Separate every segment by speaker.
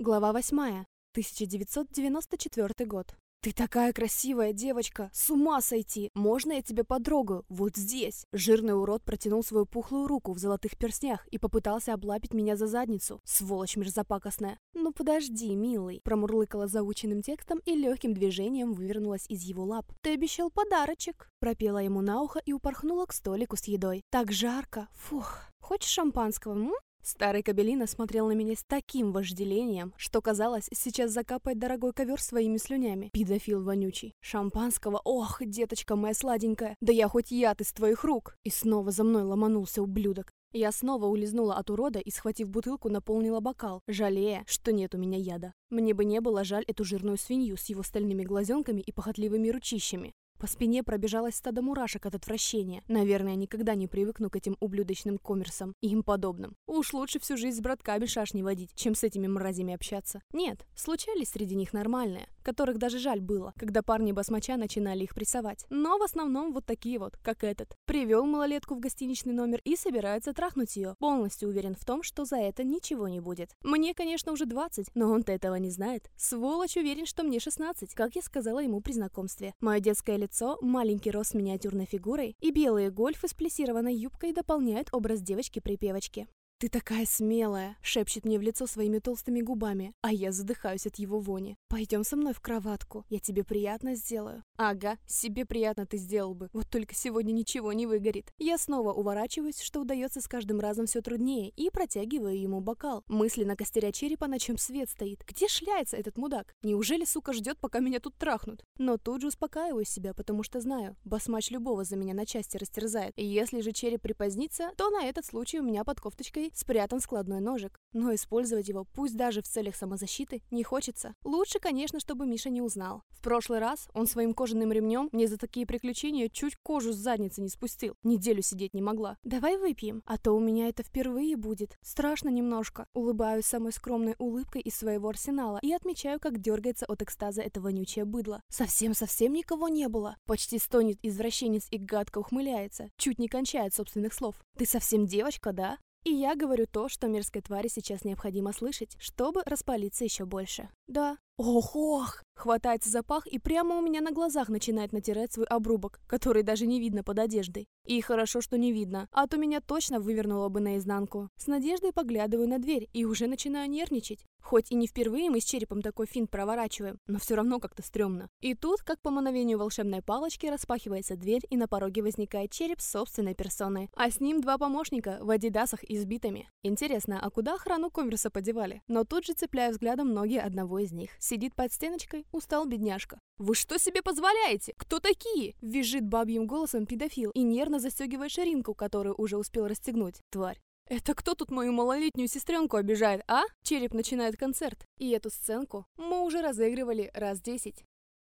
Speaker 1: Глава 8. 1994 год. «Ты такая красивая девочка! С ума сойти! Можно я тебя подрогаю? Вот здесь!» Жирный урод протянул свою пухлую руку в золотых перстнях и попытался облапить меня за задницу. Сволочь мерзопакостная. «Ну подожди, милый!» Промурлыкала заученным текстом и легким движением вывернулась из его лап. «Ты обещал подарочек!» Пропела ему на ухо и упорхнула к столику с едой. «Так жарко! Фух! Хочешь шампанского, м?» Старый Кабелина смотрел на меня с таким вожделением, что казалось, сейчас закапает дорогой ковер своими слюнями. Педофил вонючий. Шампанского, ох, деточка моя сладенькая, да я хоть яд из твоих рук. И снова за мной ломанулся ублюдок. Я снова улизнула от урода и, схватив бутылку, наполнила бокал, жалея, что нет у меня яда. Мне бы не было жаль эту жирную свинью с его стальными глазенками и похотливыми ручищами. По спине пробежалось стадо мурашек от отвращения. Наверное, никогда не привыкну к этим ублюдочным коммерсам и им подобным. Уж лучше всю жизнь с братками шаш не водить, чем с этими мразями общаться. Нет, случались среди них нормальные, которых даже жаль было, когда парни басмача начинали их прессовать. Но в основном вот такие вот, как этот. Привел малолетку в гостиничный номер и собирается трахнуть ее. Полностью уверен в том, что за это ничего не будет. Мне, конечно, уже 20, но он-то этого не знает. Сволочь уверен, что мне 16, как я сказала ему при знакомстве. Мое детское лицо маленький рост с миниатюрной фигурой и белые гольфы с плессированной юбкой дополняют образ девочки-припевочки. «Ты такая смелая!» — шепчет мне в лицо своими толстыми губами, а я задыхаюсь от его вони. «Пойдем со мной в кроватку, я тебе приятно сделаю». «Ага, себе приятно ты сделал бы, вот только сегодня ничего не выгорит». Я снова уворачиваюсь, что удается с каждым разом все труднее, и протягиваю ему бокал. Мысленно костеря черепа, на чем свет стоит. Где шляется этот мудак? Неужели, сука, ждет, пока меня тут трахнут? Но тут же успокаиваю себя, потому что знаю, басмач любого за меня на части растерзает. Если же череп припозднится, то на этот случай у меня под кофточкой спрятан складной ножик, но использовать его, пусть даже в целях самозащиты, не хочется. Лучше, конечно, чтобы Миша не узнал. В прошлый раз он своим кожаным ремнем мне за такие приключения чуть кожу с задницы не спустил. Неделю сидеть не могла. Давай выпьем, а то у меня это впервые будет. Страшно немножко. Улыбаюсь самой скромной улыбкой из своего арсенала и отмечаю, как дергается от экстаза это вонючее быдло. Совсем-совсем никого не было. Почти стонет извращенец и гадко ухмыляется. Чуть не кончает собственных слов. Ты совсем девочка, да? И я говорю то, что мерзкой твари сейчас необходимо слышать, чтобы распалиться еще больше. Да. Ох-ох! Хватается за пах и прямо у меня на глазах начинает натирать свой обрубок, который даже не видно под одеждой. И хорошо, что не видно, а то меня точно вывернуло бы наизнанку. С надеждой поглядываю на дверь и уже начинаю нервничать. Хоть и не впервые мы с черепом такой финт проворачиваем, но все равно как-то стрёмно. И тут, как по мановению волшебной палочки, распахивается дверь, и на пороге возникает череп с собственной персоной. А с ним два помощника в адидасах избитыми. Интересно, а куда охрану Конверса подевали? Но тут же цепляю взглядом ноги одного из них. Сидит под стеночкой, устал бедняжка. «Вы что себе позволяете? Кто такие?» Визжит бабьим голосом педофил и нервно застегивает ширинку, которую уже успел расстегнуть. Тварь. «Это кто тут мою малолетнюю сестренку обижает, а?» Череп начинает концерт. И эту сценку мы уже разыгрывали раз десять.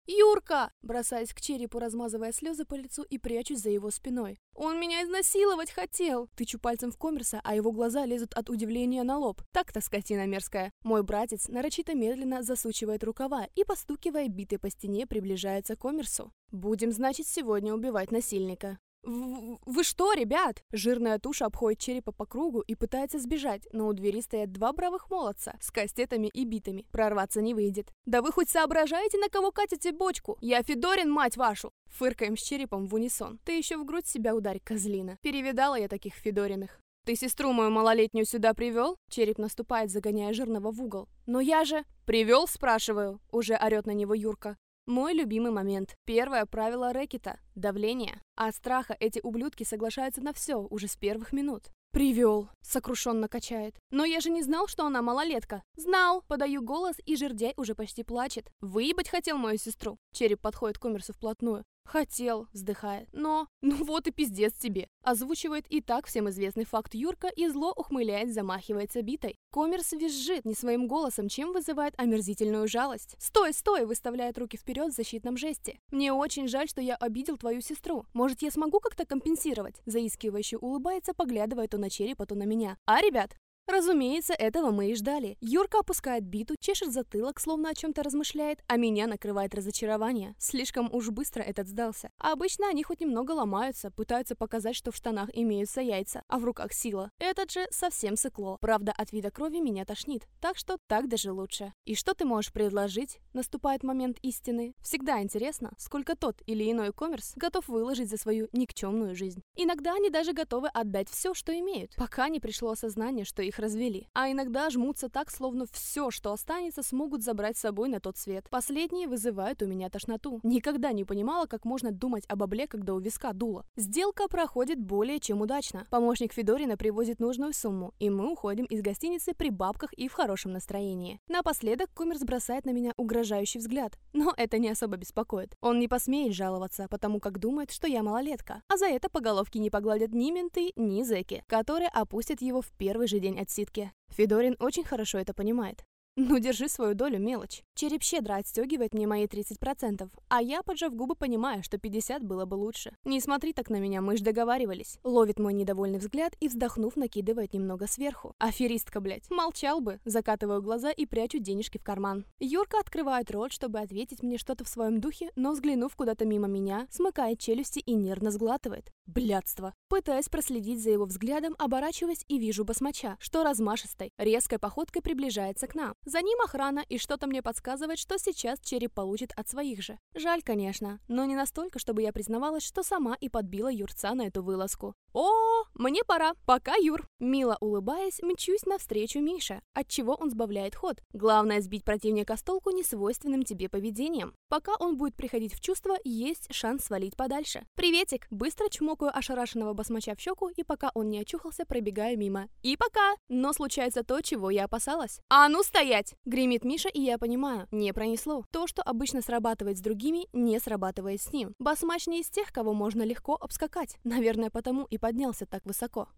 Speaker 1: «Юрка!» Бросаясь к черепу, размазывая слезы по лицу и прячусь за его спиной. «Он меня изнасиловать хотел!» Тычу пальцем в коммерса, а его глаза лезут от удивления на лоб. Так-то скотина мерзкая. Мой братец нарочито медленно засучивает рукава и, постукивая битой по стене, приближается к коммерсу. «Будем, значит, сегодня убивать насильника». «Вы что, ребят?» Жирная туша обходит черепа по кругу и пытается сбежать, но у двери стоят два бравых молодца с кастетами и битами. Прорваться не выйдет. «Да вы хоть соображаете, на кого катите бочку? Я Федорин, мать вашу!» Фыркаем с черепом в унисон. «Ты еще в грудь себя ударь, козлина!» Перевидала я таких Федориных. «Ты сестру мою малолетнюю сюда привел?» Череп наступает, загоняя жирного в угол. «Но я же...» «Привел, спрашиваю?» Уже орет на него Юрка. Мой любимый момент. Первое правило рэкета – давление. От страха эти ублюдки соглашаются на все уже с первых минут. «Привел!» — сокрушенно качает. «Но я же не знал, что она малолетка!» «Знал!» — подаю голос, и жердяй уже почти плачет. «Выебать хотел мою сестру!» Череп подходит к Коммерсу вплотную. «Хотел», — вздыхает. «Но...» «Ну вот и пиздец тебе!» Озвучивает и так всем известный факт Юрка и зло ухмыляясь замахивается битой. Коммерс визжит не своим голосом, чем вызывает омерзительную жалость. «Стой, стой!» — выставляет руки вперед в защитном жесте. «Мне очень жаль, что я обидел твою сестру. Может, я смогу как-то компенсировать?» Заискивающе улыбается, поглядывая то на черепа, то на меня. «А, ребят?» Разумеется, этого мы и ждали. Юрка опускает биту, чешет затылок, словно о чем-то размышляет, а меня накрывает разочарование. Слишком уж быстро этот сдался. А обычно они хоть немного ломаются, пытаются показать, что в штанах имеются яйца, а в руках сила. Этот же совсем сыкло. Правда, от вида крови меня тошнит, так что так даже лучше. И что ты можешь предложить? Наступает момент истины. Всегда интересно, сколько тот или иной коммерс готов выложить за свою никчемную жизнь. Иногда они даже готовы отдать все, что имеют, пока не пришло осознание, что их развели. А иногда жмутся так, словно все, что останется, смогут забрать с собой на тот свет. Последние вызывают у меня тошноту. Никогда не понимала, как можно думать об обле, когда у виска дуло. Сделка проходит более чем удачно. Помощник Федорина привозит нужную сумму, и мы уходим из гостиницы при бабках и в хорошем настроении. Напоследок Коммерс бросает на меня угрожающий взгляд, но это не особо беспокоит. Он не посмеет жаловаться, потому как думает, что я малолетка. А за это по головке не погладят ни менты, ни зэки, которые опустят его в первый же день отсидки. Федорин очень хорошо это понимает. Ну, держи свою долю, мелочь. Череп щедро отстегивает мне мои 30%, а я, поджав губы, понимаю, что 50 было бы лучше. Не смотри так на меня, мы ж договаривались. Ловит мой недовольный взгляд и, вздохнув, накидывает немного сверху. Аферистка, блядь. Молчал бы. Закатываю глаза и прячу денежки в карман. Юрка открывает рот, чтобы ответить мне что-то в своем духе, но, взглянув куда-то мимо меня, смыкает челюсти и нервно сглатывает. Блядство. Пытаясь проследить за его взглядом, оборачиваясь и вижу басмача, что размашистой, резкой походкой приближается к нам. За ним охрана, и что-то мне подсказывает, что сейчас череп получит от своих же. Жаль, конечно, но не настолько, чтобы я признавалась, что сама и подбила Юрца на эту вылазку. «О, мне пора. Пока, Юр!» Мило улыбаясь, мчусь навстречу Мише, отчего он сбавляет ход. Главное сбить противника с толку несвойственным тебе поведением. Пока он будет приходить в чувство, есть шанс свалить подальше. «Приветик!» Быстро чмокаю ошарашенного басмача в щеку, и пока он не очухался, пробегаю мимо. И пока! Но случается то, чего я опасалась. «А ну стоять!» Гремит Миша, и я понимаю, не пронесло. То, что обычно срабатывает с другими, не срабатывает с ним. Басмач не из тех, кого можно легко обскакать. Наверное, потому и поднялся так высоко.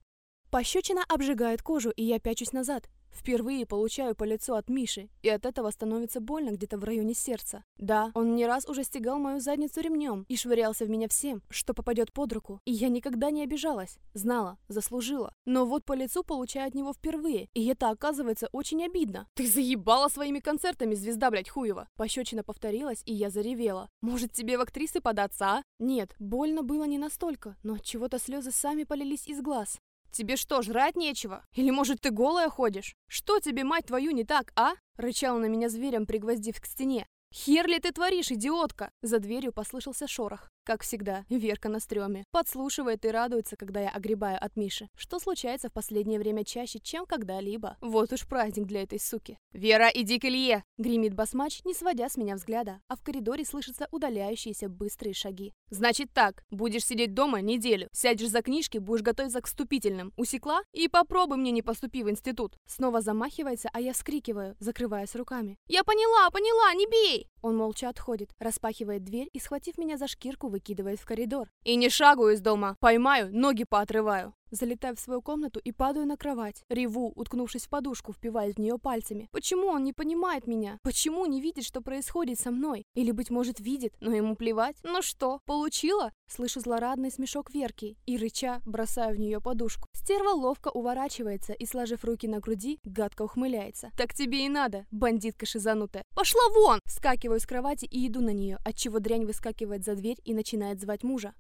Speaker 1: Пощечина обжигает кожу, и я пячусь назад. Впервые получаю по лицу от Миши, и от этого становится больно где-то в районе сердца. Да, он не раз уже стегал мою задницу ремнем и швырялся в меня всем, что попадет под руку. И я никогда не обижалась. Знала, заслужила. Но вот по лицу получаю от него впервые, и это оказывается очень обидно. Ты заебала своими концертами, звезда, блядь, хуева. Пощечина повторилась, и я заревела. Может, тебе в актрисы податься, а? Нет, больно было не настолько, но от чего-то слезы сами полились из глаз. «Тебе что, жрать нечего? Или, может, ты голая ходишь? Что тебе, мать твою, не так, а?» Рычал на меня зверем, пригвоздив к стене. «Хер ли ты творишь, идиотка?» За дверью послышался шорох. Как всегда, Верка на стреме. Подслушивает и радуется, когда я огребаю от Миши. Что случается в последнее время чаще, чем когда-либо. Вот уж праздник для этой суки. «Вера, иди к Илье!» Гремит басмач, не сводя с меня взгляда, а в коридоре слышатся удаляющиеся быстрые шаги. «Значит так, будешь сидеть дома неделю, сядешь за книжки, будешь готовиться к вступительным. Усекла? И попробуй мне не поступи в институт!» Снова замахивается, а я вскрикиваю, закрываясь руками. «Я поняла, поняла, не бей!» Он молча отходит, распахивает дверь и, схватив меня за шкирку, выкидывает в коридор. «И не шагу из дома! Поймаю, ноги поотрываю!» Залетаю в свою комнату и падаю на кровать. Реву, уткнувшись в подушку, впиваясь в нее пальцами. Почему он не понимает меня? Почему не видит, что происходит со мной? Или, быть может, видит, но ему плевать? Ну что, получила? Слышу злорадный смешок Верки и, рыча, бросаю в нее подушку. Стерва ловко уворачивается и, сложив руки на груди, гадко ухмыляется. «Так тебе и надо, бандитка шизанутая!» «Пошла вон!» Вскакиваю с кровати и иду на нее, отчего дрянь выскакивает за дверь и начинает звать мужа.